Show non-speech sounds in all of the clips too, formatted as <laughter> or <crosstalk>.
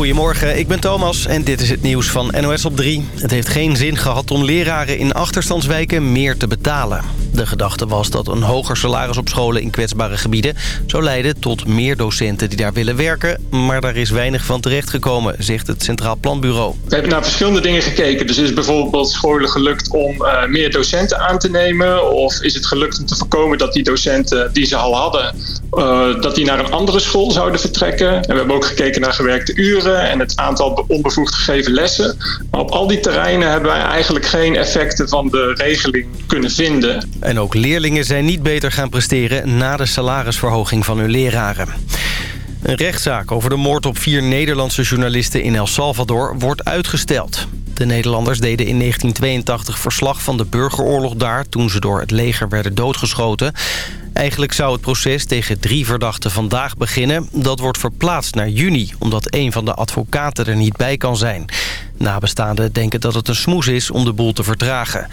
Goedemorgen, ik ben Thomas en dit is het nieuws van NOS op 3. Het heeft geen zin gehad om leraren in achterstandswijken meer te betalen. De gedachte was dat een hoger salaris op scholen in kwetsbare gebieden... zou leiden tot meer docenten die daar willen werken. Maar daar is weinig van terechtgekomen, zegt het Centraal Planbureau. We hebben naar verschillende dingen gekeken. Dus is bijvoorbeeld scholen gelukt om uh, meer docenten aan te nemen? Of is het gelukt om te voorkomen dat die docenten die ze al hadden... Uh, dat die naar een andere school zouden vertrekken? En we hebben ook gekeken naar gewerkte uren... en het aantal onbevoegd gegeven lessen. Maar op al die terreinen hebben wij eigenlijk geen effecten van de regeling kunnen vinden. En ook leerlingen zijn niet beter gaan presteren... na de salarisverhoging van hun leraren. Een rechtszaak over de moord op vier Nederlandse journalisten in El Salvador wordt uitgesteld. De Nederlanders deden in 1982 verslag van de burgeroorlog daar... toen ze door het leger werden doodgeschoten. Eigenlijk zou het proces tegen drie verdachten vandaag beginnen. Dat wordt verplaatst naar juni, omdat een van de advocaten er niet bij kan zijn. Nabestaanden denken dat het een smoes is om de boel te vertragen.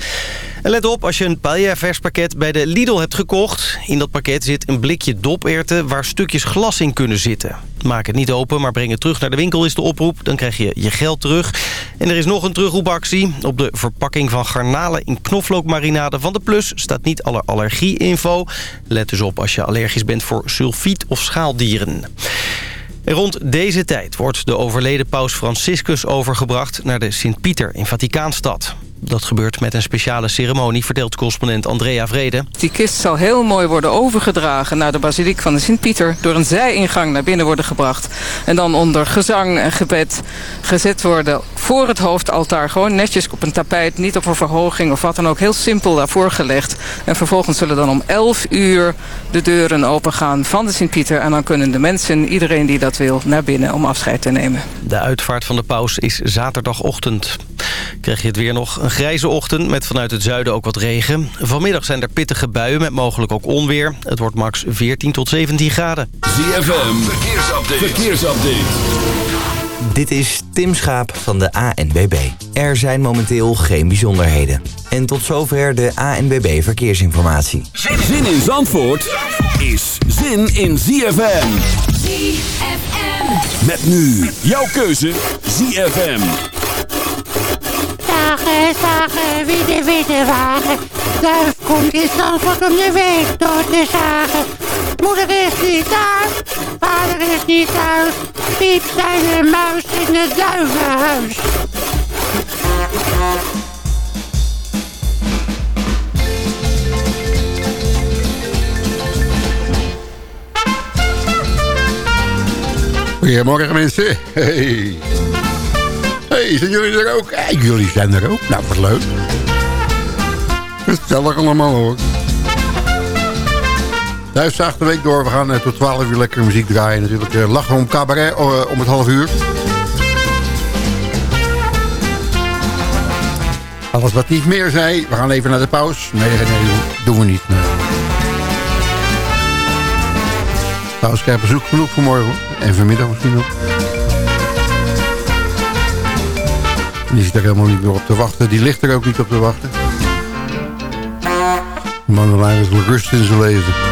En let op, als je een paella-verspakket bij de Lidl hebt gekocht... in dat pakket zit een blikje doperwten waar stukjes glas in kunnen zitten. Maak het niet open, maar breng het terug naar de winkel is de oproep. Dan krijg je je geld terug. En er is nog een terugroepactie. Op de verpakking van garnalen in knoflookmarinade van de Plus... staat niet alle allergie-info. Let dus op als je allergisch bent voor sulfiet of schaaldieren. En rond deze tijd wordt de overleden paus Franciscus overgebracht naar de Sint-Pieter in Vaticaanstad. Dat gebeurt met een speciale ceremonie, vertelt correspondent Andrea Vrede. Die kist zal heel mooi worden overgedragen naar de basiliek van de Sint-Pieter... door een zijingang naar binnen worden gebracht. En dan onder gezang en gebed gezet worden voor het hoofdaltaar. Gewoon netjes op een tapijt, niet op een verhoging of wat dan ook. Heel simpel daarvoor gelegd. En vervolgens zullen dan om 11 uur de deuren opengaan van de Sint-Pieter. En dan kunnen de mensen, iedereen die dat wil, naar binnen om afscheid te nemen. De uitvaart van de paus is zaterdagochtend. Krijg je het weer nog een grijze ochtend met vanuit het zuiden ook wat regen. Vanmiddag zijn er pittige buien met mogelijk ook onweer. Het wordt max 14 tot 17 graden. ZFM, verkeersupdate. verkeersupdate. Dit is Tim Schaap van de ANBB. Er zijn momenteel geen bijzonderheden. En tot zover de ANBB Verkeersinformatie. Zin in Zandvoort is zin in ZFM. ZFM. Met nu jouw keuze ZFM. Zagen, zagen, wie de witte wagen. Duif komt in Zandvoort om de week door te zagen. Moeder is niet thuis, vader is niet thuis. Piep zijn de muis in het duivenhuis. Goedemorgen mensen. Hey. Hey, zijn jullie er ook? Hey, jullie zijn er ook. Nou, wat leuk. Gezellig allemaal hoor. Thuis de week door. We gaan uh, tot 12 uur lekker muziek draaien. Natuurlijk uh, lachen om cabaret uh, om het half uur. Alles wat niet meer zei. We gaan even naar de pauze. Nee, nee, doen we niet. Nee. Ik heb bezoek genoeg voor morgen. En vanmiddag misschien nog. Die zit er helemaal niet meer op te wachten. Die ligt er ook niet op te wachten. De man wil rust in zijn leven.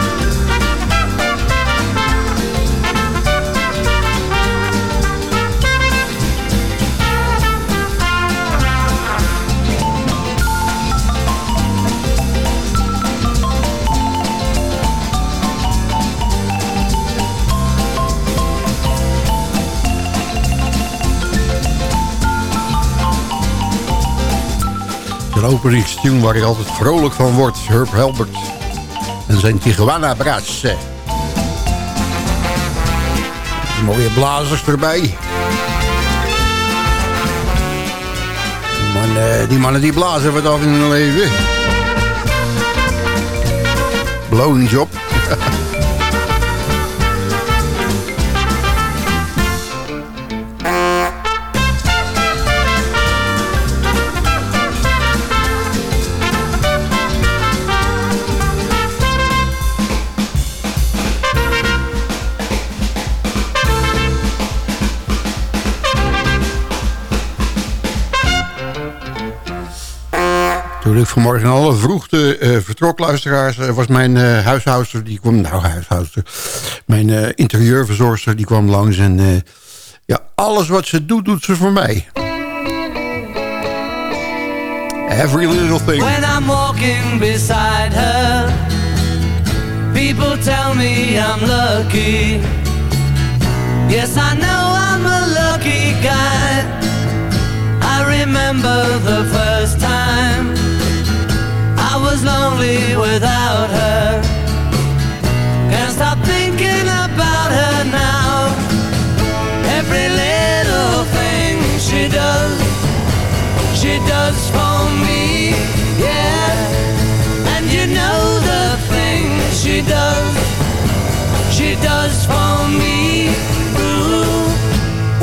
Een openingstune waar ik altijd vrolijk van word. Herb Helbert en zijn Tijuana Brass. Mooie blazers erbij. Die mannen, die mannen die blazen wat af in hun leven. Blowjob. Toen <laughs> vanmorgen alle vroegte uh, vertrok, luisteraars, uh, was mijn uh, huishouster, die kwam, nou huishouster, mijn interieurverzorgster, die kwam langs en ja, alles wat ze doet, doet ze voor mij. Every little thing. When I'm walking beside her, people tell me I'm lucky. Yes, I know I'm a lucky guy. I remember the first time was lonely without her. Can't stop thinking about her now. Every little thing she does, she does for me, yeah. And you know the things she does, she does for me. Ooh,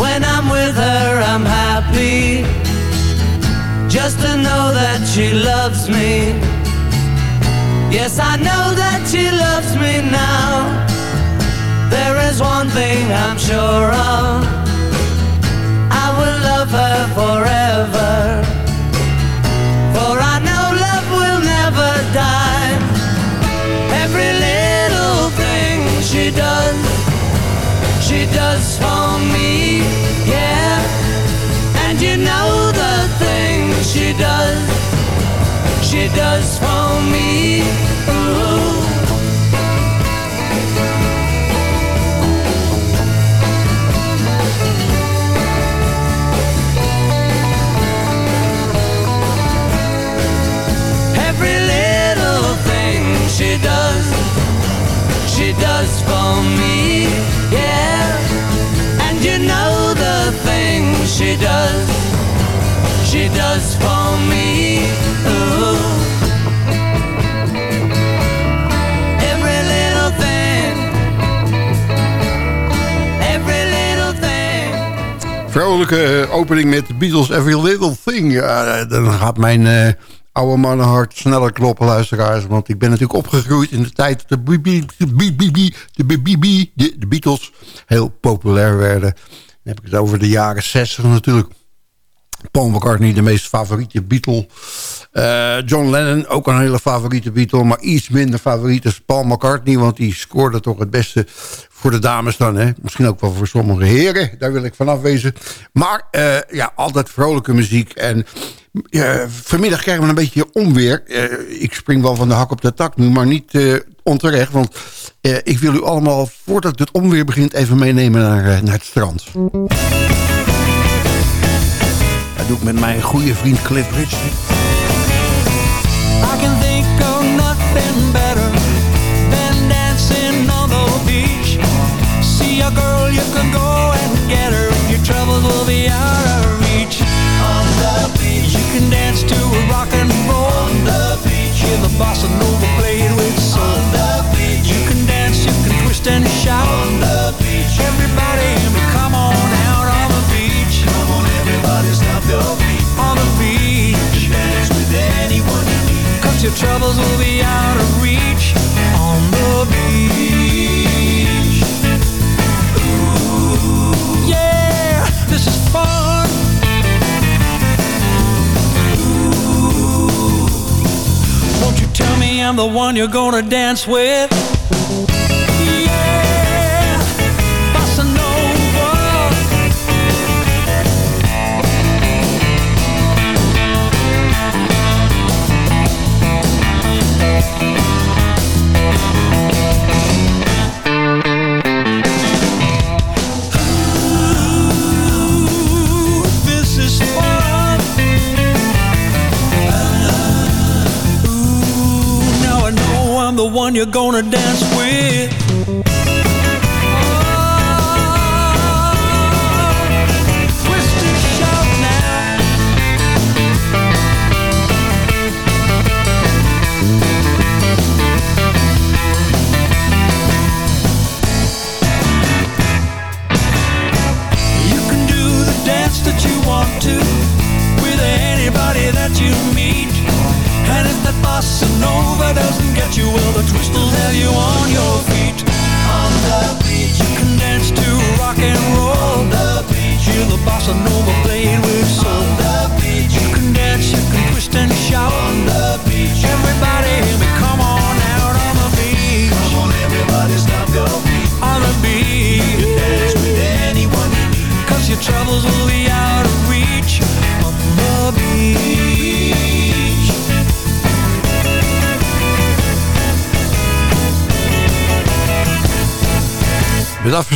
when I'm with her, I'm happy. Just to know that she loves me. Yes, I know that she loves me now. There is one thing I'm sure of. I will love her forever. For I know love will never die. Every little thing she does, she does for me, she does for me. Ooh. Every little thing she does, she does for me, yeah. And you know the things she does, she does for me. Ooh. Vrolijke eh, opening met Beatles Every Little Thing. Ja, eh, dan gaat mijn eh, oude mannenhart sneller kloppen, luisteraars. Want ik ben natuurlijk opgegroeid in de tijd dat de, de Beatles heel populair werden. Dan heb ik het over de jaren 60 natuurlijk. Paul McCartney, de meest favoriete Beatle. Eh, John Lennon, ook een hele favoriete Beatle. Maar iets minder favoriet is Paul McCartney. Want die scoorde toch het beste voor de dames dan. Hè? Misschien ook wel voor sommige heren. Daar wil ik vanaf wezen. Maar uh, ja, altijd vrolijke muziek. En uh, vanmiddag krijgen we een beetje onweer. ik spring wel van de hak op de tak nu. Maar niet onterecht. Want ik wil u allemaal, voordat het onweer begint... even meenemen naar, naar het strand. Dat doe ik met mijn goede vriend Cliff Richard. I can think of nothing better than dancing on the beach. See a girl, you can go and get her. Your troubles will be out of reach. On the beach, you can dance to a rock and roll. On the beach, hear the with soul. On the beach, you can dance, you can twist and shout. On the beach, everybody, troubles will be out of reach on the beach. Ooh, yeah, this is fun. Ooh, won't you tell me I'm the one you're gonna dance with? One you're gonna dance with.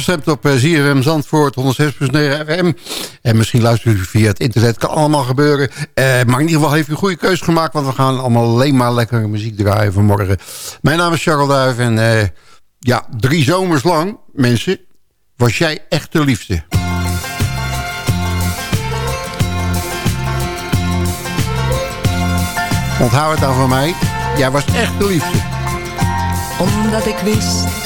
Afgestemd op ZFM Zandvoort 106.9 FM. En misschien luistert u via het internet. Kan allemaal gebeuren. Uh, maar in ieder geval heeft u een goede keuze gemaakt. Want we gaan allemaal alleen maar lekkere muziek draaien vanmorgen. Mijn naam is Charles. En uh, ja, drie zomers lang, mensen, was jij echt de liefste. Onthoud het dan van mij. Jij was echt de liefste. Omdat ik wist,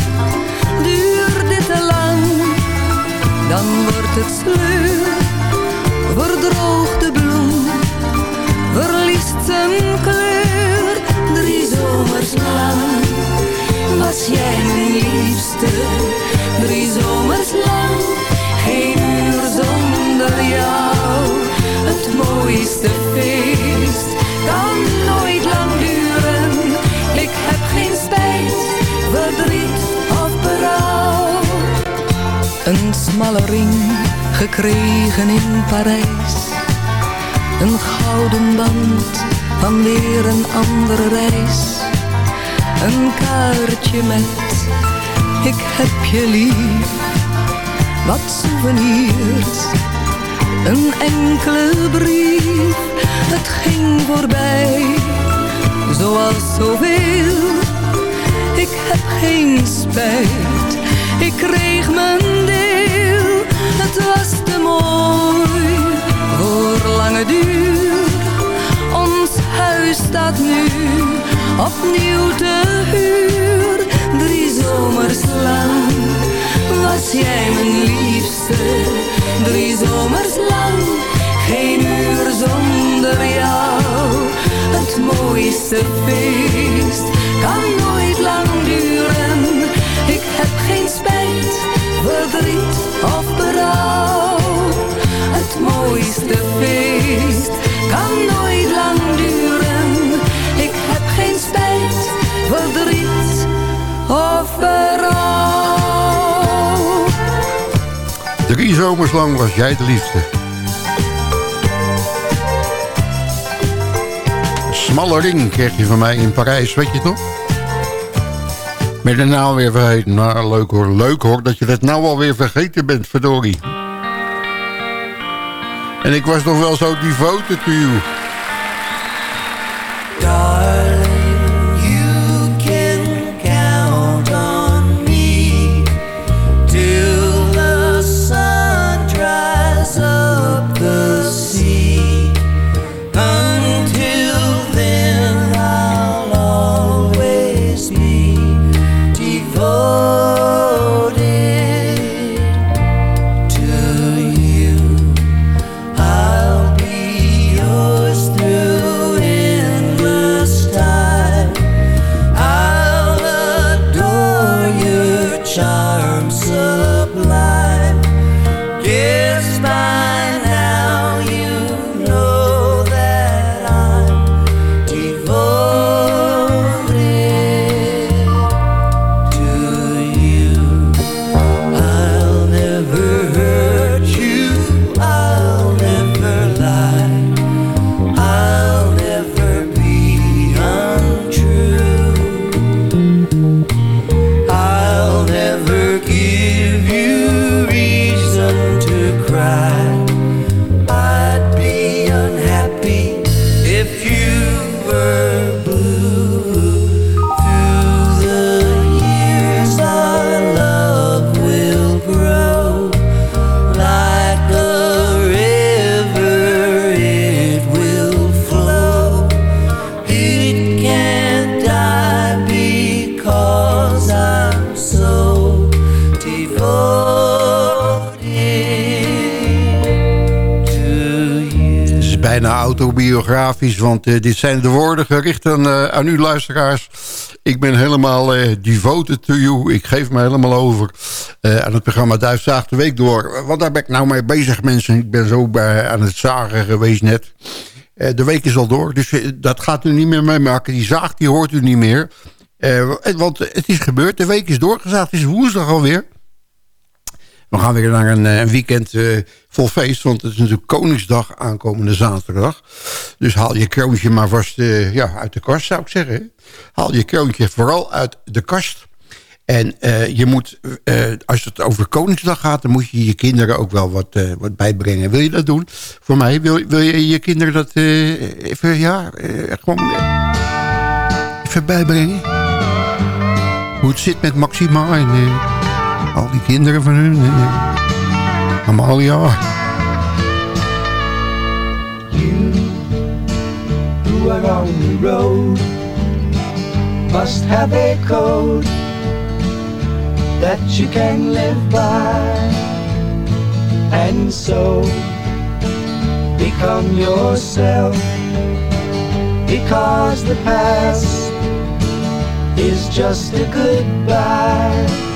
Dan wordt het sleur, verdroogt de bloem, verliest zijn kleur. Drie zomers lang was jij mijn liefste, smalle ring gekregen in Parijs. Een gouden band van weer een andere reis. Een kaartje met ik heb je lief. Wat souvenirs, een enkele brief het ging voorbij, zoals zoveel. Ik heb geen spijt, ik kreeg mijn deel. Het was te mooi voor lange duur. Ons huis staat nu opnieuw te huur. Drie zomers lang was jij mijn liefste. Drie zomers lang, geen uur zonder jou. Het mooiste feest kan nooit lang duren. Ik heb geen spijt, verdriet of berouw. Het mooiste feest kan nooit lang duren. Ik heb geen spijt, verdriet of berouw. Drie zomers lang was jij de liefste. Smalle ring kreeg je van mij in Parijs, weet je toch? Met de naam weer vergeten. Nou, leuk hoor, leuk hoor dat je dat nou alweer vergeten bent, verdorie. En ik was nog wel zo devoted to you. Bijna autobiografisch, want eh, dit zijn de woorden gericht aan, eh, aan u luisteraars. Ik ben helemaal eh, devoted to you. Ik geef me helemaal over aan het programma Duif Zaag de Week door. Want daar ben ik nou mee bezig, mensen. Ik ben zo bij, aan het zagen geweest net. De week is al door, dus dat gaat u niet meer meemaken. Die zaag die hoort u niet meer. Want het is gebeurd, de week is doorgezaagd. Het is woensdag alweer. We gaan weer naar een, eh, een weekend eh, vol feest. Want het is natuurlijk Koningsdag aankomende zaterdag. Dus haal je kroontje maar vast eh, ja, uit de kast, zou ik zeggen. Haal je kroontje vooral uit de kast. En je moet, als het over Koningsdag gaat... dan moet je je kinderen ook wel wat, wat bijbrengen. Wil je dat doen? Voor mij, wil, wil je je kinderen dat even, ja, gewoon even bijbrengen? Hoe het zit met Maxima en al die kinderen van hun. eh, Amalia. who are on the road must have a code that you can live by and so become yourself because the past is just a goodbye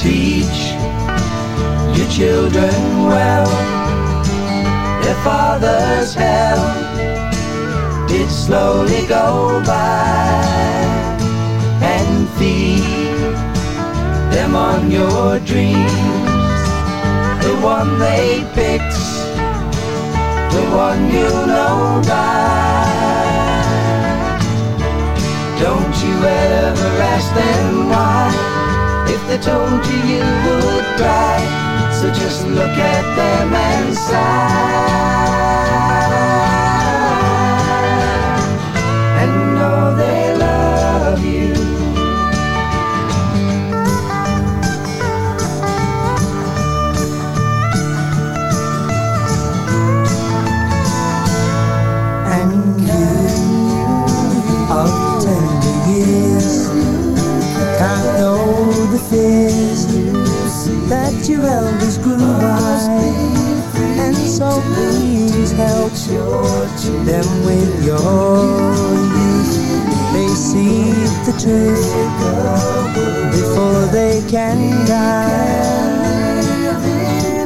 teach your children well. Their father's hell did slowly go by and feed them on your dreams. The one they picked the one you know by. Don't you ever ask them why they told you you would cry so just look at them and sigh so please help them with your youth. They see the truth before they can die.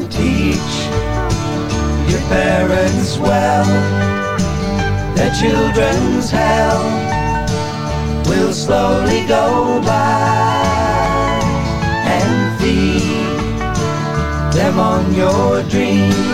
Teach your parents well. Their children's hell will slowly go by and feed them on your dreams.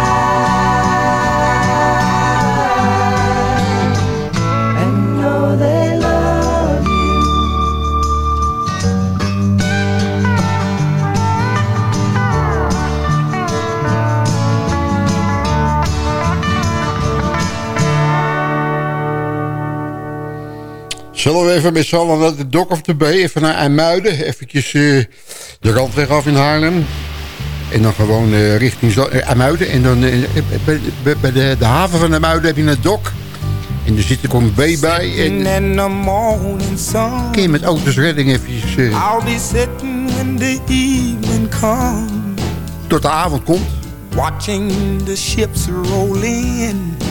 Zullen we even met z'n allen naar de Dock of the Bay, even naar IJmuiden. Eventjes eh, de randweg af in Haarlem. En dan gewoon eh, richting eh, IJmuiden. En dan bij, de, de haven van IJmuiden heb je een dok. En er zit er een B bij. En kun je met auto's redding eventjes I'll be sitting when the evening comes, tot de avond komt. watching the ships roll in.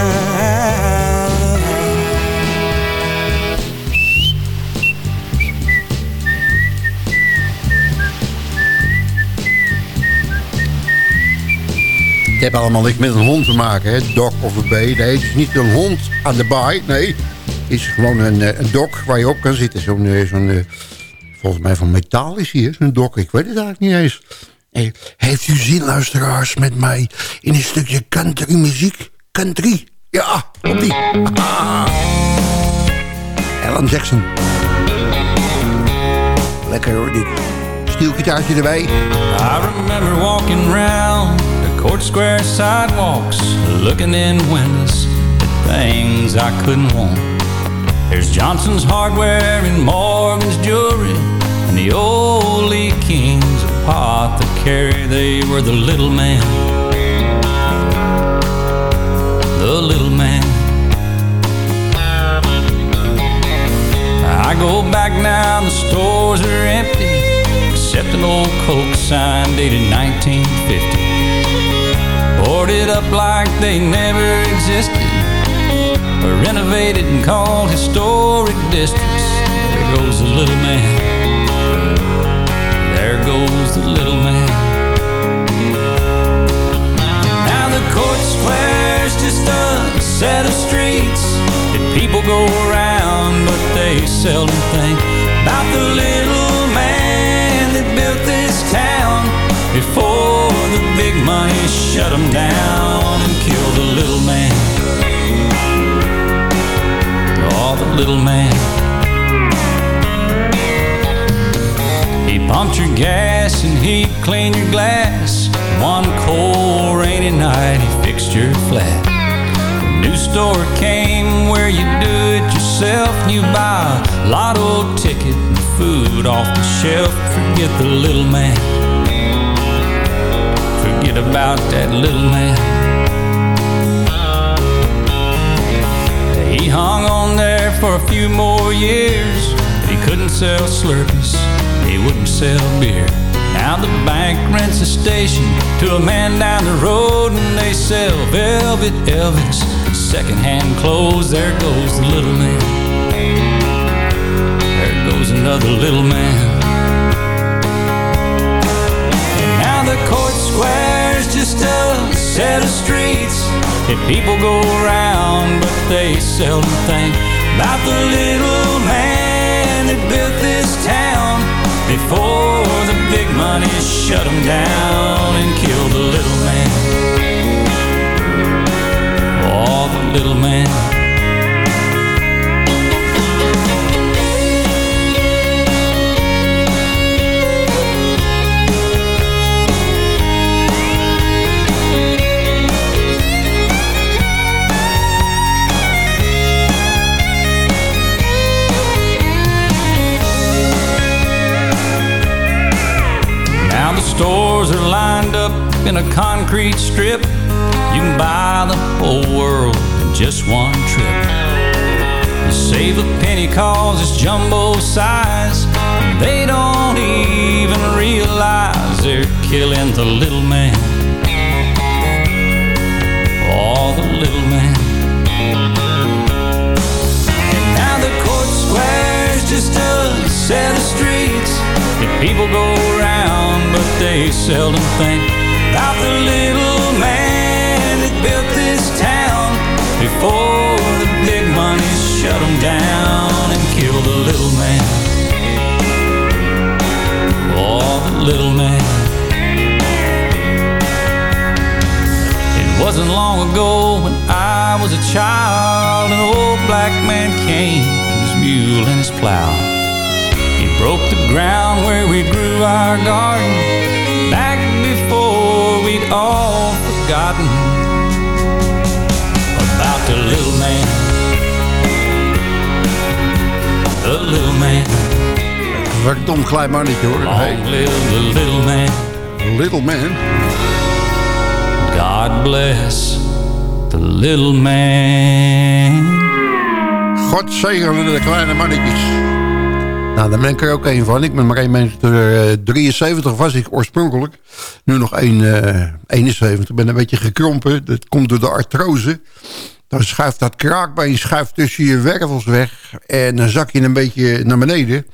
Heeft allemaal niks met een hond te maken, hè? Dok of een bee. Nee, het is niet een hond aan de baai. Nee, is gewoon een, eh, een dok waar je op kan zitten. Zo'n, eh, zo'n eh, volgens mij van metaal is hier, zo'n dok. Ik weet het eigenlijk niet eens. Hey, heeft u zin, luisteraars, met mij in een stukje country muziek? Country? Ja, op die. Alan Jackson. Lekker hoor, dit. Stielgitaartje erbij. I remember walking round court square sidewalks, looking in windows at things I couldn't want. There's Johnson's hardware and Morgan's jewelry, and the old Lee King's apothecary. They were the little man, the little man. I go back now, the stores are empty except an old Coke sign dated 1950. Boarded up like they never existed, or renovated and called historic districts. There goes the little man. There goes the little man. Now the court square's just a set of streets that people go around, but they seldom think shut him down and killed the little man. Oh, the little man. He pumped your gas and he cleaned your glass. One cold rainy night he fixed your flat. New store came where you do it yourself you buy a lotto ticket and food off the shelf. Forget the little man. Forget about that little man. He hung on there for a few more years. He couldn't sell Slurpees. He wouldn't sell beer. Now the bank rents a station to a man down the road and they sell velvet Elvis. Secondhand clothes, there goes the little man. There goes another little man. Now the court square's just a set of streets that people go around, but they seldom think about the little man that built this town before the big money shut him down and killed the little man. Oh, the little man. Stores are lined up in a concrete strip. You can buy the whole world in just one trip. You save a penny cause it's jumbo size. They don't even realize they're killing the little man. Oh, the little man. And now the court square's just a set of streets that people go around, but they seldom think about the little man that built this town before the big money shut him down and killed the little man. Oh, the little man. It wasn't long ago when I was a child. An old black man came, his mule and his plow. Broke the ground where we grew our garden back before we'd all forgotten about the little man. The little man. Verdomd klein mannetje hoor. Hey. The little man. Little man. God bless the little man. God zegene de kleine mannetjes. Nou, daar ben ik er ook een van. Ik ben maar 1 meter 73 was ik oorspronkelijk. Nu nog 1, eh 71. Ik ben een beetje gekrompen. Dat komt door de artrose. Dan schuift dat kraakbeen schuift tussen je wervels weg. En dan zak je een beetje naar beneden.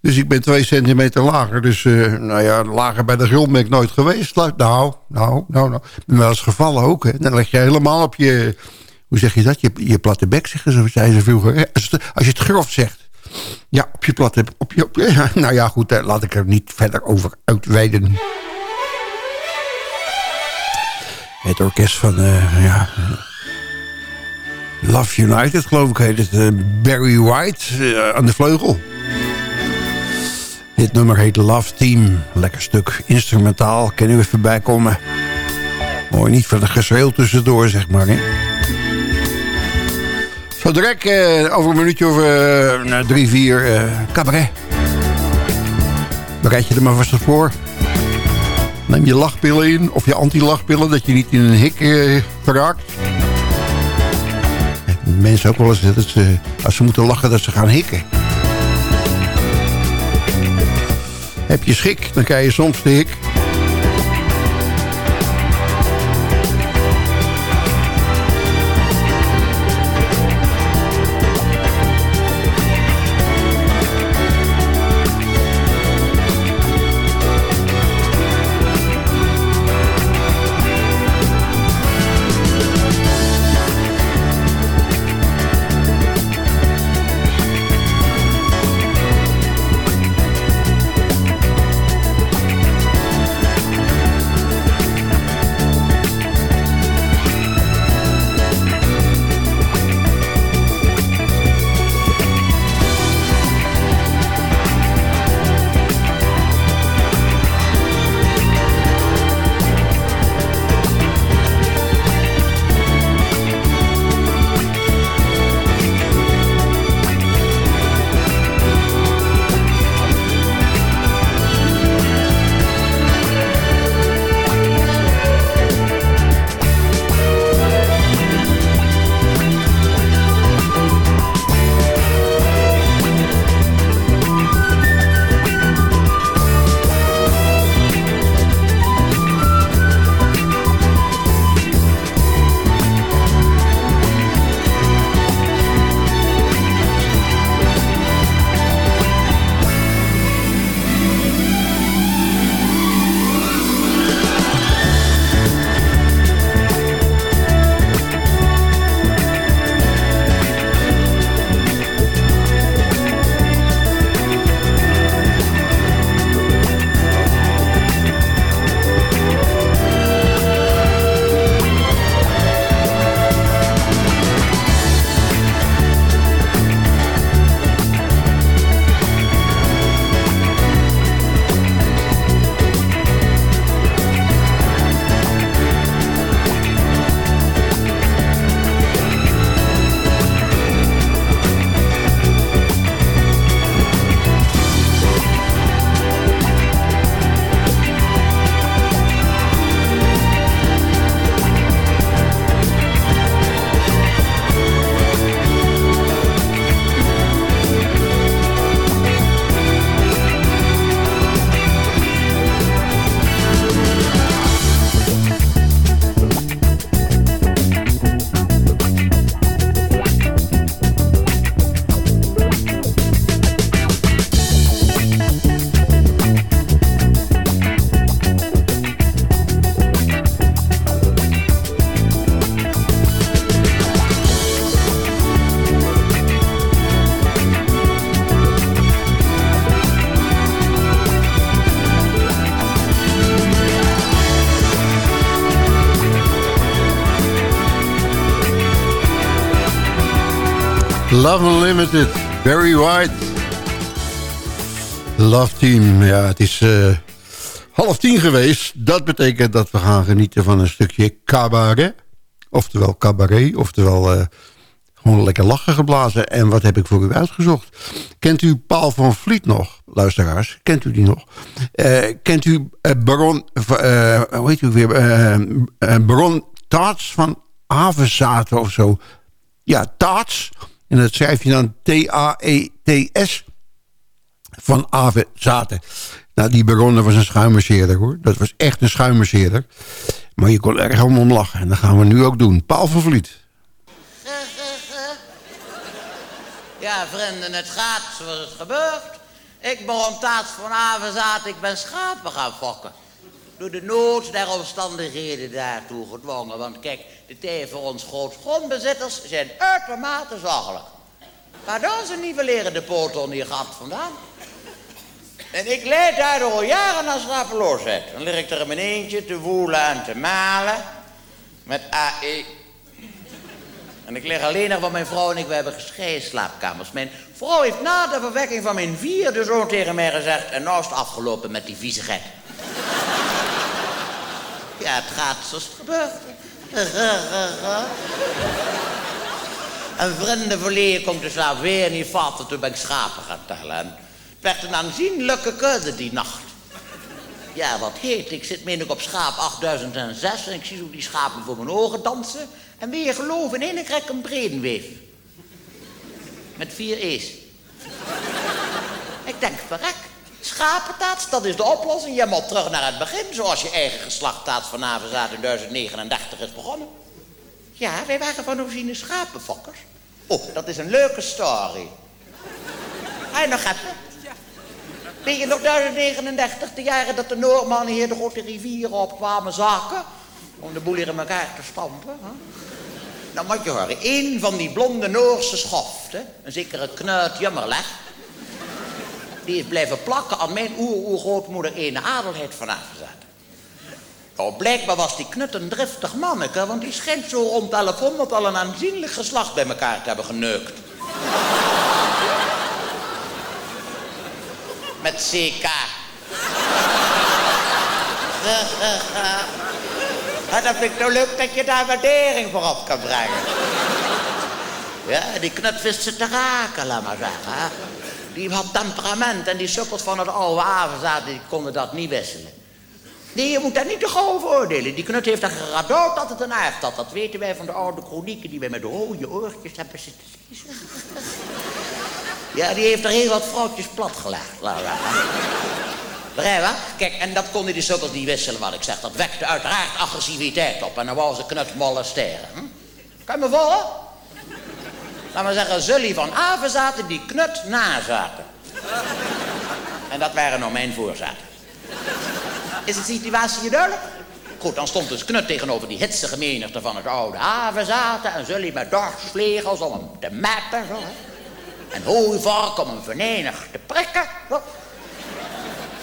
Dus ik ben 2 centimeter lager. Dus eh, nou ja, lager bij de grond ben ik nooit geweest. Nou, nou, nou, nou. Ik wel eens gevallen ook. Hè. Dan leg je helemaal op je... Hoe zeg je dat? Je, je platte bek, zeggen ze, zeiden ze vroeger. Als, als je het grof zegt. Ja, op je platte... Op je, je- <laughs> nou ja, goed, laat ik er niet verder over uitweiden. Het orkest van, eh, ja... Love United, geloof ik, heet het. eh, Barry White eh, aan de vleugel. Dit nummer heet Love Team. Lekker stuk instrumentaal. Kan u even bijkomen. Mooi, niet van de geschreeuw tussendoor, zeg maar. Hè? Zo direct, eh, over een minuutje of eh, nou, drie, vier, eh, cabaret. Bereid je er maar vast voor. Neem je lachpillen in, of je anti-lachpillen, dat je niet in een hik eh, geraakt. Mensen ook wel eens dat ze, als ze moeten lachen, dat ze gaan hikken. Heb je schik, dan krijg je soms de hik. Love Unlimited, Barry White. Love Team, ja, het is eh, half tien geweest. Dat betekent dat we gaan genieten van een stukje cabaret. Oftewel cabaret, oftewel eh, gewoon lekker lachen geblazen. En wat heb ik voor u uitgezocht? Kent u Paul van Vliet nog, luisteraars? Kent u die nog? Eh, kent u Baron, hoe heet u weer? Baron Taats van Avenzaten of zo? Ja, Taats. En dat schrijf je dan T-A-E-T-S van Ave Zaten. Nou, die baron was een schuimerseerder hoor. Dat was echt een schuimerseerder. Maar je kon erg om lachen. En dat gaan we nu ook doen. Paul van Vliet. <laughs> Ja, vrienden, het gaat zoals het gebeurt. Ik ben taats van Avenzaat, ik ben schapen gaan fokken. Door de nood der omstandigheden daartoe gedwongen. Want kijk, de tijden voor ons grondbezitters zijn uitermate zorgelijk. Waar dan ze nivelleren de poten hier gat vandaan? En ik leid daar al jaren naar slapeloosheid. Dan lig ik er in mijn eentje te woelen en te malen. Met AE. En ik lig alleen nog, want mijn vrouw en ik, we hebben gescheiden slaapkamers. Mijn vrouw heeft na de verwekking van mijn vierde zoon tegen mij gezegd... en nou is het afgelopen met die viezigheid. Ja, het gaat zoals het gebeurt. <laughs> Een vrienden verleden komt de slaap weer niet vatten. Toen ben ik schapen gaan tellen. En het werd een aanzienlijke kudde die nacht. Ja, wat heet. Ik zit meen ik op schaap 8006 en ik zie zo die schapen voor mijn ogen dansen. En weer je geloven, in ik een bredenweef. Met vier E's. ik denk, verrek. Schapentaats, dat is de oplossing. Je moet terug naar het begin, zoals je eigen geslachttaats vanavond in 1039 is begonnen. Ja, wij waren van origine schapenfokkers. Oh, dat is een leuke story. Je nog even? Weet je nog 1039, de jaren dat de Noormannen hier de grote rivieren op kwamen zaken? Om de boel hier in elkaar te stampen. Hè? Nou moet je horen, één van die blonde Noorse schoften, een zekere Knut Jammerleg, die is blijven plakken aan mijn oer-oergrootmoeder Ene Adelheid van Avenzaat. Nou, blijkbaar was die knut een driftig manneke, want die schijnt zo rond 1100 al een aanzienlijk geslacht bij elkaar te hebben geneukt. Met CK. dat vind ik nou leuk dat je daar waardering voor op kan brengen. Ja, die knut wist ze te raken, laat maar zeggen. Die had temperament en die sukkels van het oude avenzaad, die konden dat niet wisselen. Nee, je moet daar niet te gauw over oordelen. Die knut heeft er geradood dat het een aard had. Dat weten wij van de oude chronieken die wij met de rode oortjes hebben zitten. Ja, die heeft er heel wat vrouwtjes platgelegd. Begrijp je? Kijk, en dat konden die sukkels niet wisselen wat ik zeg. Dat wekte uiteraard agressiviteit op. En dan wou ze knut molesteren. Hm? Kan je me volgen? Laat maar zeggen, Zully van Avenzaten die knut nazaten. En dat waren nou mijn voorzaten. Is de situatie je duidelijk? Goed, dan stond dus Knut tegenover die hitsige menigte van het oude havenzaten... en Zully met dorsvlegels om hem te mappen, zo? En hooivark om hem venijnig te prikken, zo.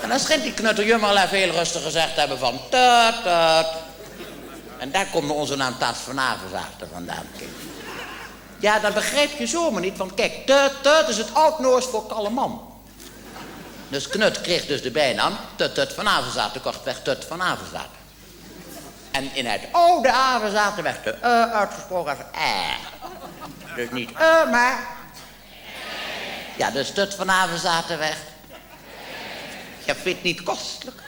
En dan schijnt die knutter Jummerla veel rustig gezegd hebben van... Tut, tut. En daar komt onze naam Taats van Avenzaten vandaan, Ja, dat begrijp je zomaar niet, want kijk, tut, tut is het oud-Noors voor kalleman. Dus Knut kreeg dus de bijnaam Tut Tut van Avenzaten, kortweg Tut van Avenzaten. En in het oude Avenzaten werd de uh uitgesproken als eh. Dus niet uh, maar... Ja, dus Tut van Avenzaten werd... Je vindt niet kostelijk.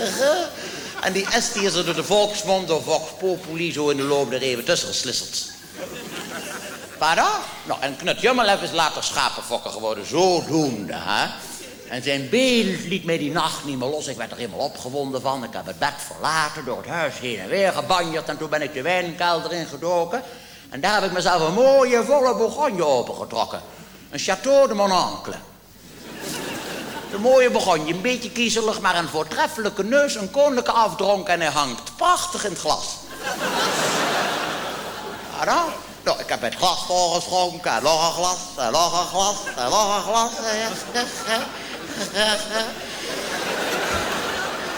<laughs> En die S die is er door de volksmond door Vox Populi zo in de loop der eeuwen tussen geslisseld. Pardon? Nou, en Knut Jummelef is later schapenfokker geworden, zodoende, hè? En zijn beeld liet mij die nacht niet meer los. Ik werd er helemaal opgewonden van. Ik heb het bed verlaten, door het huis heen en weer gebanjerd. En toen ben ik de wijnkelder ingedoken. En daar heb ik mezelf een mooie, volle Bourgogne opengetrokken. Een Château de Mon Oncle. Een mooie Bourgogne, een beetje kiezelig, maar een voortreffelijke neus, een koninklijke afdronk en hij hangt prachtig in het glas. Pardon? Nou, ik heb het glas volgeschonken en nog een glas en nog een glas en nog een glas.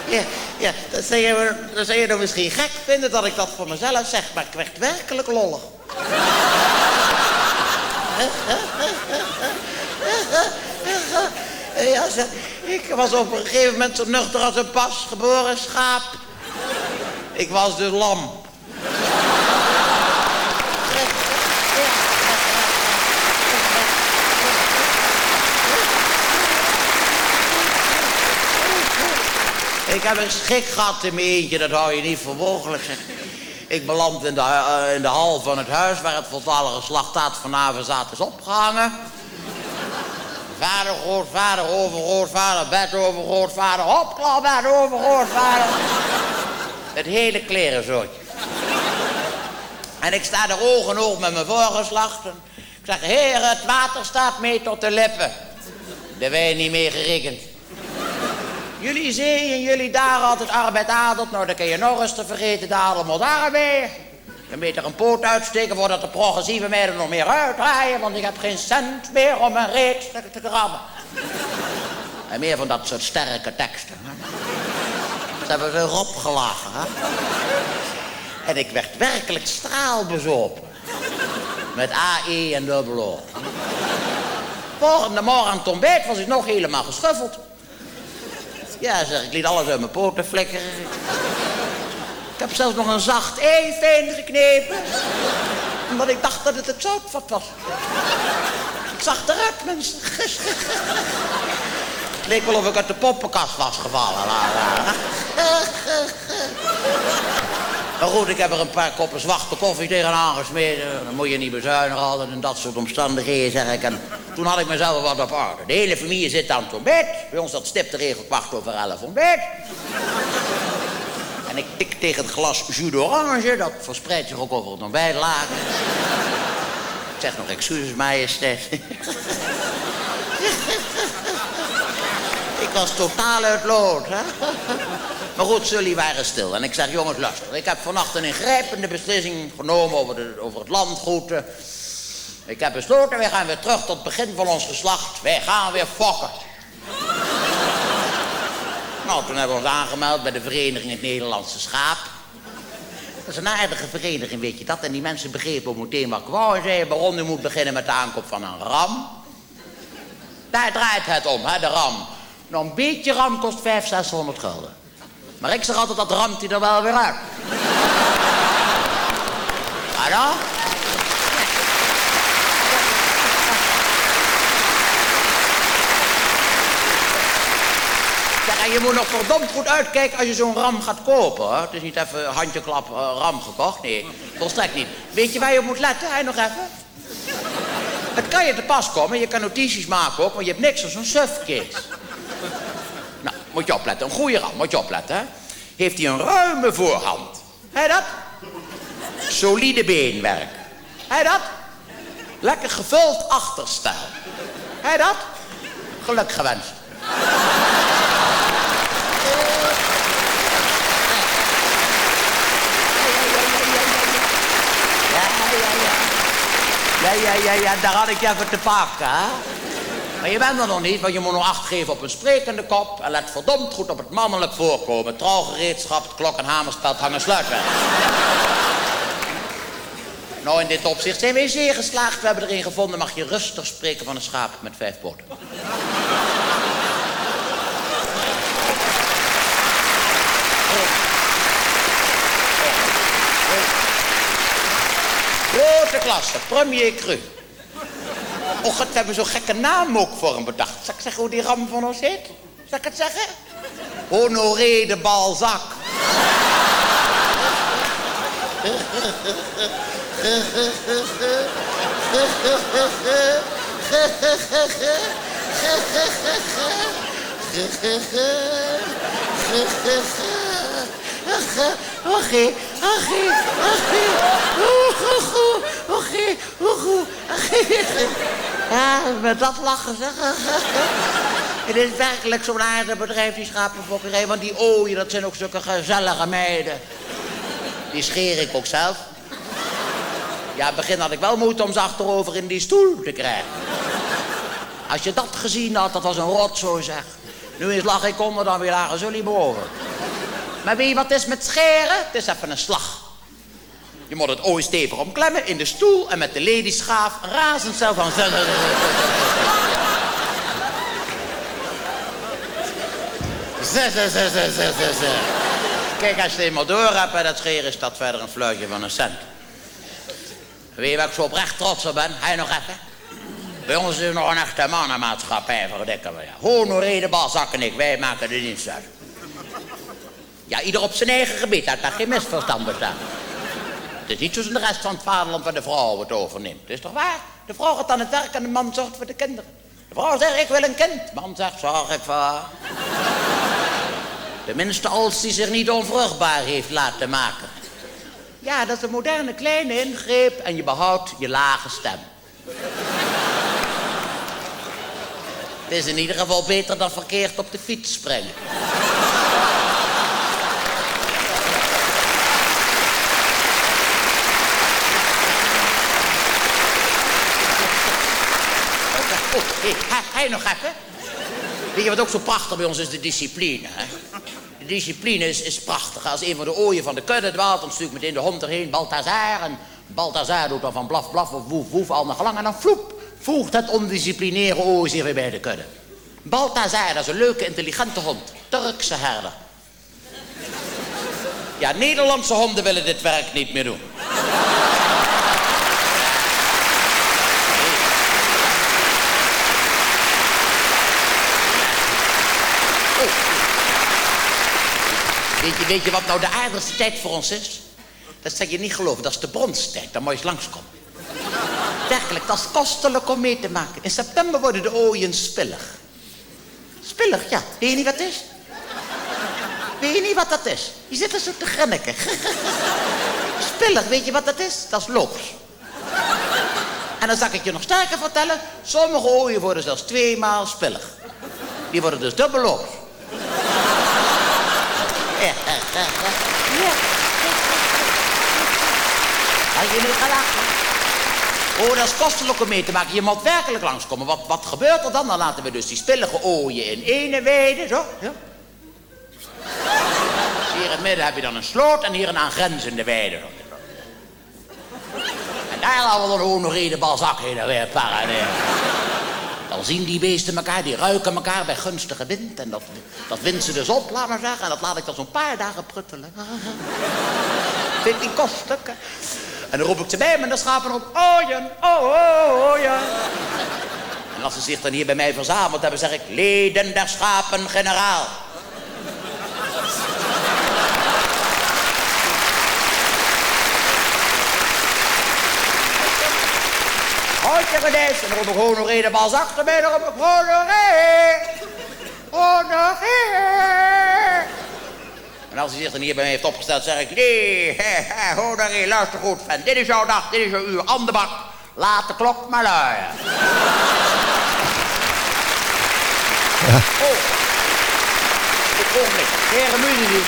Ja, ja dan zou je, dan je misschien gek vinden dat ik dat voor mezelf zeg, maar ik werd werkelijk lollig. Ja, zeg, ik was op een gegeven moment zo nuchter als een pas geboren schaap. Ik was dus lam. Ik heb een schik gehad in mijn eentje, dat hou je niet voor mogelijk. Ik beland in de, eh, in de hal van het huis waar het voltallige slachtaat vanavond zat is opgehangen. Vader, grootvader, overgrootvader, bed overgrootvader, hopklap, bed overgrootvader. Het hele klerenzootje. En ik sta er oog in oog met mijn voorgeslachten. Ik zeg, heren, het water staat mee tot de lippen. De wijn niet meer gerekend. Jullie zee en jullie daar altijd arbeid adelt. Nou, dan kun je nog eens te vergeten de moet arbeid. Je er een poot uitsteken voordat de progressieve meiden nog meer uitdraaien. Want ik heb geen cent meer om een reeks te, te krabben. En meer van dat soort sterke teksten. Ze hebben ze erop gelachen. Hè? En ik werd werkelijk straalbezopen. Met AE en dubbel O. Volgende morgen aan het ontbijt was ik nog helemaal geschuffeld. Ja, zeg, ik liet alles uit mijn poten flikkeren. Heb zelfs nog een zacht ei fijn geknepen. Omdat ik dacht dat het het zoutvat was. Ik zag eruit, mensen. Het leek wel of ik uit de poppenkast was gevallen. Maar goed, ik heb er een paar koppen zwarte koffie tegenaan gesmeden. Dan moet je niet bezuinigen altijd in dat soort omstandigheden, zeg ik. En toen had ik mezelf wat op orde. De hele familie zit aan het ontbijt. Bij ons dat stipt de regel kwart over elf ontbijt. En ik tik tegen het glas jus d'orange. Dat verspreidt zich ook over het ontbijtlaken. Ik zeg nog excuses, majesteit. ik was totaal uit lood, hè. Maar goed, jullie waren stil. En ik zeg, jongens, luister. Ik heb vannacht een ingrijpende beslissing genomen over, de, over het landgoed. Ik heb besloten, wij gaan weer terug tot het begin van ons geslacht. Wij gaan weer fokken. Nou, toen hebben we ons aangemeld bij de Vereniging Het Nederlandse Schaap. Dat is een aardige vereniging, weet je dat? En die mensen begrepen meteen wat ik wou. En zeiden, Baron, u moet beginnen met de aankoop van een ram. Daar draait het om, hè, de ram. Nou, een beetje ram kost 500, 600 gulden. Maar ik zeg altijd, dat ramt hij er wel weer uit. Hallo? Je moet nog verdomd goed uitkijken als je zo'n ram gaat kopen. Hoor. Het is niet even handjeklap uh, ram gekocht. Nee, volstrekt niet. Weet je waar je op moet letten? Hij nog even? Het kan je te pas komen. Je kan notities maken ook, want je hebt niks als zo'n sufkees. Nou, moet je opletten. Een goede ram, moet je opletten. Heeft hij een ruime voorhand. Hij dat? Solide beenwerk. Hij dat? Lekker gevuld achterstel. Hij dat? Geluk gewenst. Ja, ja, ja, ja, daar had ik je even te pakken, hè? Maar je bent er nog niet, want je moet nog acht geven op een sprekende kop... en let verdomd goed op het mannelijk voorkomen. Trouwgereedschap, het klok en hamerspel, het hangen sluitwerk. nou, in dit opzicht zijn wij zeer geslaagd. We hebben erin gevonden, mag je rustig spreken van een schaap met vijf poten. Grote klasse, premier cru. Och, het hebben zo'n gekke naam ook voor hem bedacht. Zal ik zeggen hoe die ram van ons heet? Zal ik het zeggen? Honoré de Balzac. Oké, oké, oké, oké, Ja, met dat lachen zeg. Het is werkelijk zo'n aardig bedrijf, die schapenfokkerij. Want die ooien, dat zijn ook zulke gezellige meiden. Die scheer ik ook zelf. Ja, het begin had ik wel moeite om ze achterover in die stoel te krijgen. Als je dat gezien had, dat was een rotzooi zeg. Nu eens lag ik onder, dan weer lagen jullie boven. Maar je wat is met scheren? Het is even een slag. Je moet het ooi stevig omklemmen in de stoel en met de ladyschaaf zes, zes, zes. Kijk, als je het eenmaal door hebt bij dat scheren, is dat verder een fluitje van een cent. Weet je waar ik zo oprecht trots op ben? Hij nog even? Bij ons is nog een echte mannenmaatschappij, verdikken we. Ja. De Balzak en ik, wij maken de dienst uit. Ja, ieder op zijn eigen gebied, dat daar geen misverstand bestaan. Het is niet zoals in de rest van het vaderland waar de vrouw het overneemt. Het is toch waar? De vrouw gaat aan het werk en de man zorgt voor de kinderen. De vrouw zegt, ik wil een kind. De man zegt, zorg ik voor. Tenminste, als hij zich niet onvruchtbaar heeft laten maken. Ja, dat is een moderne kleine ingreep en je behoudt je lage stem. Het is in ieder geval beter dan verkeerd op de fiets springen. Oh, hey, hij, nog even. Weet je wat ook zo prachtig bij ons is? De discipline. Hè? De discipline is, is prachtig. Als een van de ooien van de kudde dwaalt, dan stuurt meteen de hond erheen, Balthazar. En Balthazar doet dan van blaf, blaf of woef, woef al naar gelang. En dan vloep, voegt het ondisciplineerde ooi zich weer bij de kudde. Balthazar, dat is een leuke, intelligente hond. Turkse herder. Ja, Nederlandse honden willen dit werk niet meer doen. Weet je, weet je wat nou de aardigste tijd voor ons is? Dat zeg je niet geloven, dat is de bronstijd. Dan moet je eens langskomen. Werkelijk, dat is kostelijk om mee te maken. In september worden de ooien spillig. Spillig, ja. Weet je niet wat is? Weet je niet wat dat is? Je zit er zo te grinniken. <laughs> Spillig, weet je wat dat is? Dat is loops. En dan zal ik het je nog sterker vertellen. Sommige ooien worden zelfs tweemaal spillig. Die worden dus dubbel loops. Ja. Had je gelachen? Oh, dat is kostelijk om mee te maken. Je moet werkelijk langskomen. Wat, wat gebeurt er dan? Dan laten we dus die spillige ooien in ene weide. Zo, ja. Hier in het midden heb je dan een sloot en hier een aangrenzende weide. En daar laten we dan ook nog een balzak heen en weer. Dan zien die beesten elkaar, die ruiken elkaar bij gunstige wind. En dat, dat wint ze dus op, laat maar zeggen. En dat laat ik dan zo'n paar dagen pruttelen. <laughs> Vind ik kostelijk? En dan roep ik ze bij me en de schapen op. Ooien, oh. En als ze zich dan hier bij mij verzameld hebben, zeg ik... Leden der schapen, generaal. Gedijs. En dan roep ik honoré de balzak erbij. Dan roep ik honoré. Honoré. En als hij zich dan hier bij mij heeft opgesteld, zeg ik... Nee, honoré, luister goed, van. Dit is jouw dag, dit is jouw uur. Aan de bak. Laat de klok maar luien. Oh. Ik ogenblik. Heren muziek.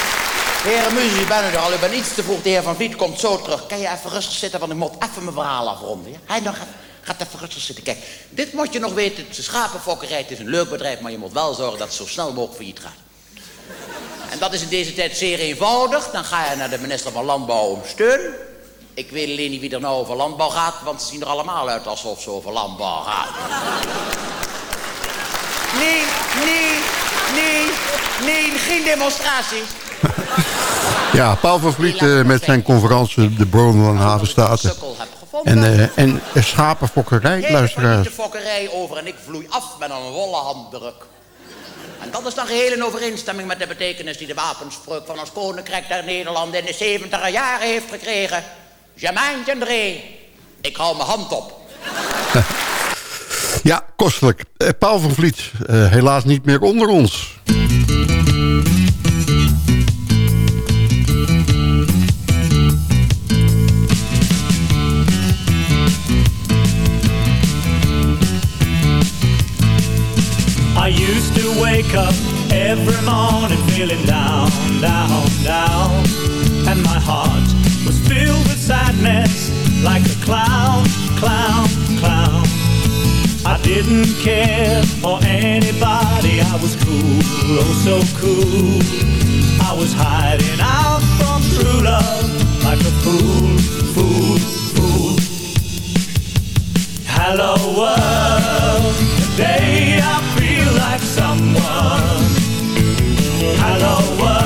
Heren muziek, ik ben er al. Ik ben iets te vroeg. De heer Van Vliet komt zo terug. Kan je even rustig zitten, want ik moet even mijn verhaal afronden. Ja? Hij nog even. Gaat even rustig zitten. Kijk, dit moet je nog weten. Een schapenfokkerij. Het is een leuk bedrijf, maar je moet wel zorgen dat het zo snel mogelijk failliet gaat. En dat is in deze tijd zeer eenvoudig. Dan ga je naar de minister van Landbouw om steun. Ik weet alleen niet wie er nou over landbouw gaat, want ze zien er allemaal uit alsof ze over landbouw gaan. Nee, nee, nee, nee, geen demonstraties. Ja, Paul van Vliet eh, met zijn conferentie de Brown van Havenstaten. En, eh en schapenfokkerij, luisteraars. de fokkerij over en ik vloei af met een wollen handdruk. En dat is dan geheel in overeenstemming met de betekenis die de wapenspreuk van ons koninkrijk der Nederlanden in de 70 jaren heeft gekregen. Germain Gendré, ik hou mijn hand op. <laughs> Ja, kostelijk. Eh, Paul van Vliet, eh, helaas niet meer onder ons. I used to wake up every morning feeling down, down, down. And my heart was filled with sadness like a clown, clown, clown. I didn't care for anybody, I was cool, oh so cool. I was hiding out from true love like a fool, fool, fool. Hello world, the day I someone. I'll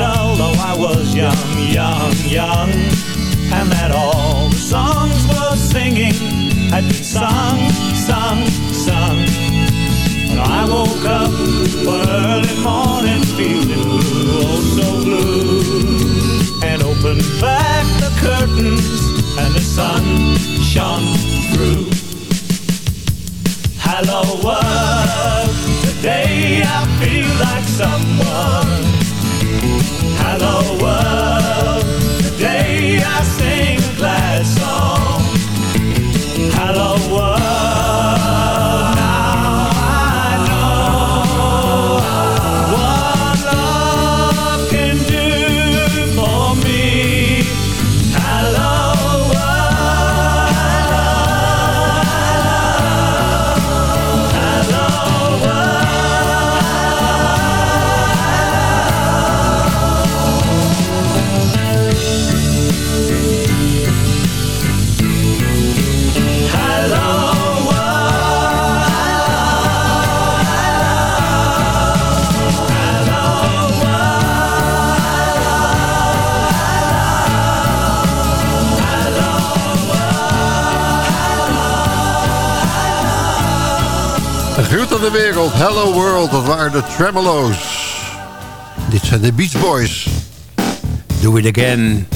although I was young, young, young And that all the songs were singing had been sung, sung, sung. When I woke up early morning feeling blue, oh so blue And opened back the curtains and the sun shone through. Hello world, today I feel like someone hello. Hallo wereld. Hello world, dat waren de Tremolo's. Dit zijn de Beach Boys. Do it again.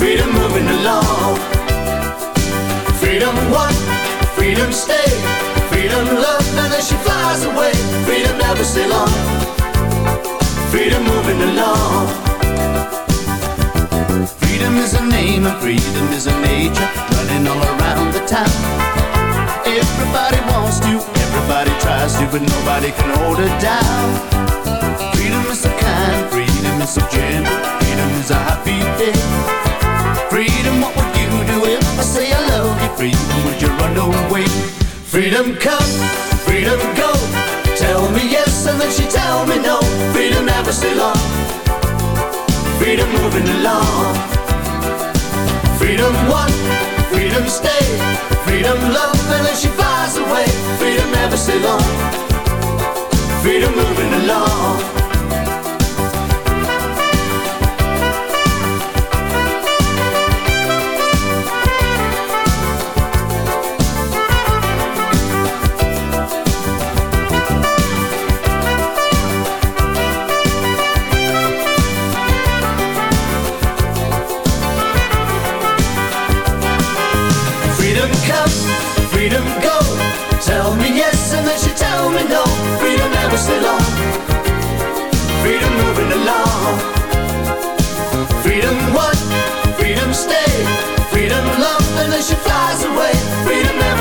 Freedom moving along. Freedom one, freedom stay. Freedom love and then she flies away. Freedom never stay long. Freedom moving along. Freedom is a name and freedom is a nature running all around the town. Everybody wants to, everybody tries to, but nobody can hold her down. Freedom is so kind, freedom is so gentle, freedom is a happy day. Freedom, what would you do if I say I love you? Freedom, would you run away? Freedom come, freedom go. Tell me yes and then she tell me no. Freedom never stay long. Freedom moving along. Freedom one, freedom stay. Freedom love and then she flies away. Freedom never stay long. Freedom moving along.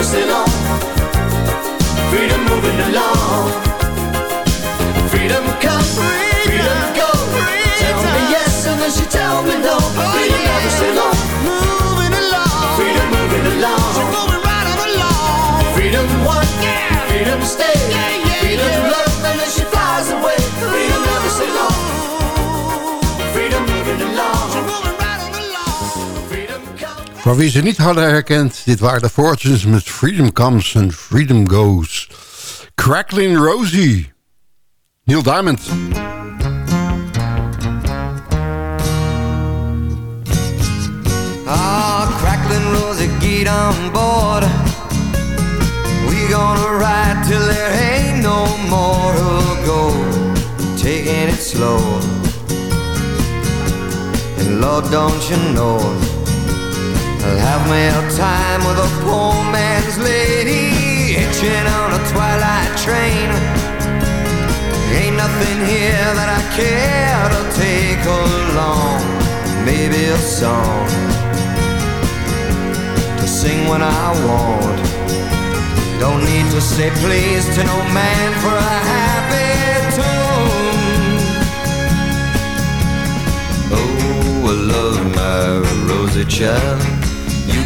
Freedom stay long. Freedom moving along. Freedom come, freedom go. Tell me yes and then she tell me no. Freedom never stay long. Moving along. Freedom moving along. She's moving right on along. Freedom one, freedom Voor wie ze niet hadden herkend, dit waren de Fortunes met Freedom Comes and Freedom Goes. Crackling Rosie. Neil Diamond. Ah, crackling Rosie, get on board. We gonna ride till there ain't no more who'll go, taking it slow. And Lord, don't you know, I'll have my time with a poor man's lady, hitching on a twilight train. Ain't nothing here that I care to take along. Maybe a song to sing when I want. Don't need to say please to no man for a happy tune. Oh, I love my rosy child.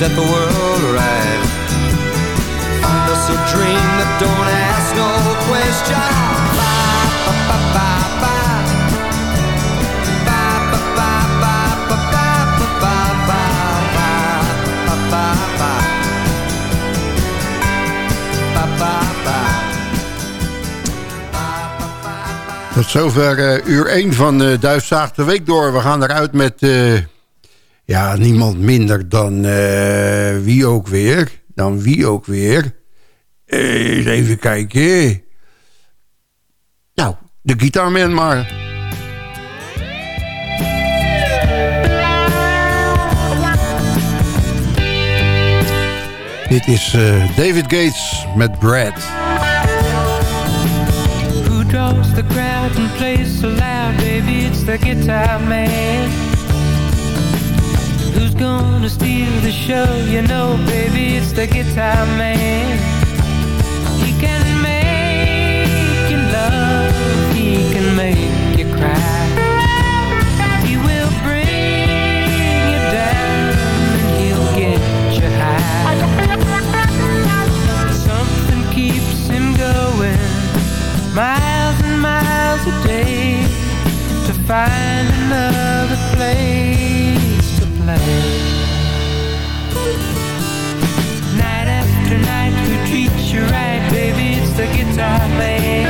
set the world right. Find us dream that don't ask no question. Ba, ba, ba, ba, ba. Ba, ba, ba, ba, ba, ba, ba, ba, ba, ba, ba, ba. Ba, ba, ba. Tot zover eh, uur 1 van uh, Duifzaag de Week door. We gaan eruit met eh, ja, niemand minder dan eh, wie ook weer. Dan wie ook weer. Eh, eens even kijken. Nou, de Guitarman maar. Dit is eh, David Gates met Brad. Who draws the crowd and plays so loud, baby? It's the guitar man. Gonna steal the show? You know, baby, it's the guitar man. away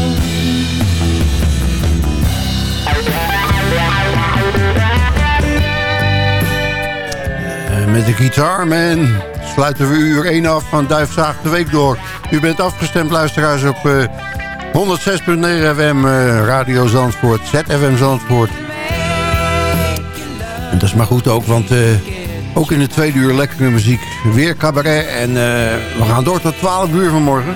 Met de Guitarman sluiten we uur 1 af van Duifzaag de Week door. U bent afgestemd, luisteraars, op eh 106.9 FM eh, Radio Zandvoort, ZFM Zandvoort. En dat is maar goed ook, want eh, ook in de tweede uur lekkere muziek. Weer cabaret en eh, we gaan door tot 12 uur vanmorgen.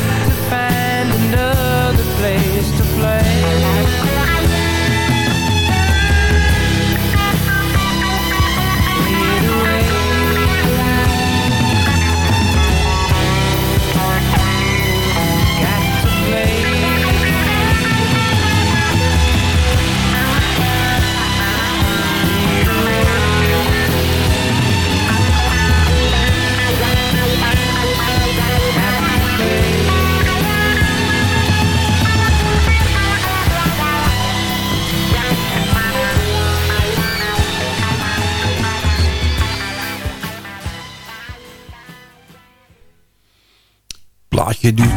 Duurt.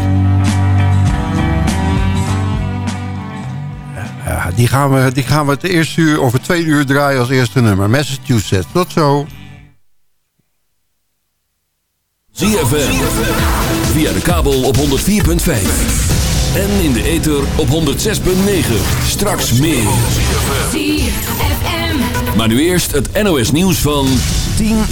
Ja, die gaan, we, die gaan we het eerste uur of het tweede uur draaien als eerste nummer. Massachusetts. Tot zo. ZFM. Via de kabel op 104.5. En in de ether op 106.9. Straks meer. Maar nu eerst het NOS nieuws van 10 uur.